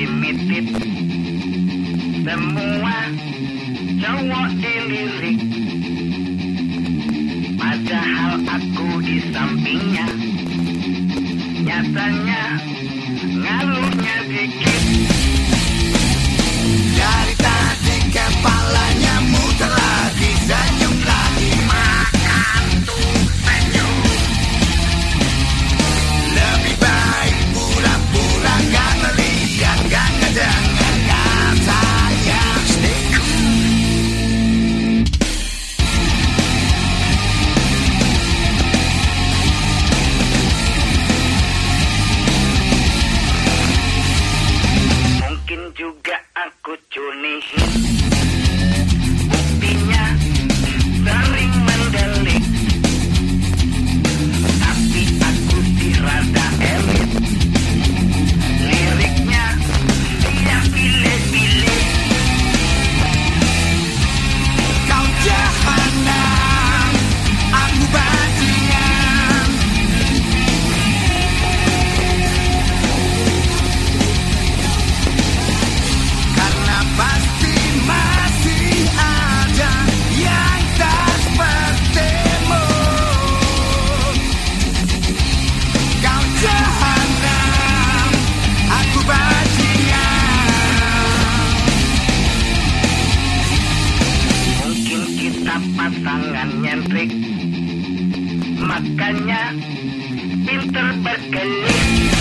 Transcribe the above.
limited Semua cowok dilirik. Padahal aku di sampingnya. Nyatanya ngaruhnya dikit. pasangan nyentrik. Makanya pinter berkelit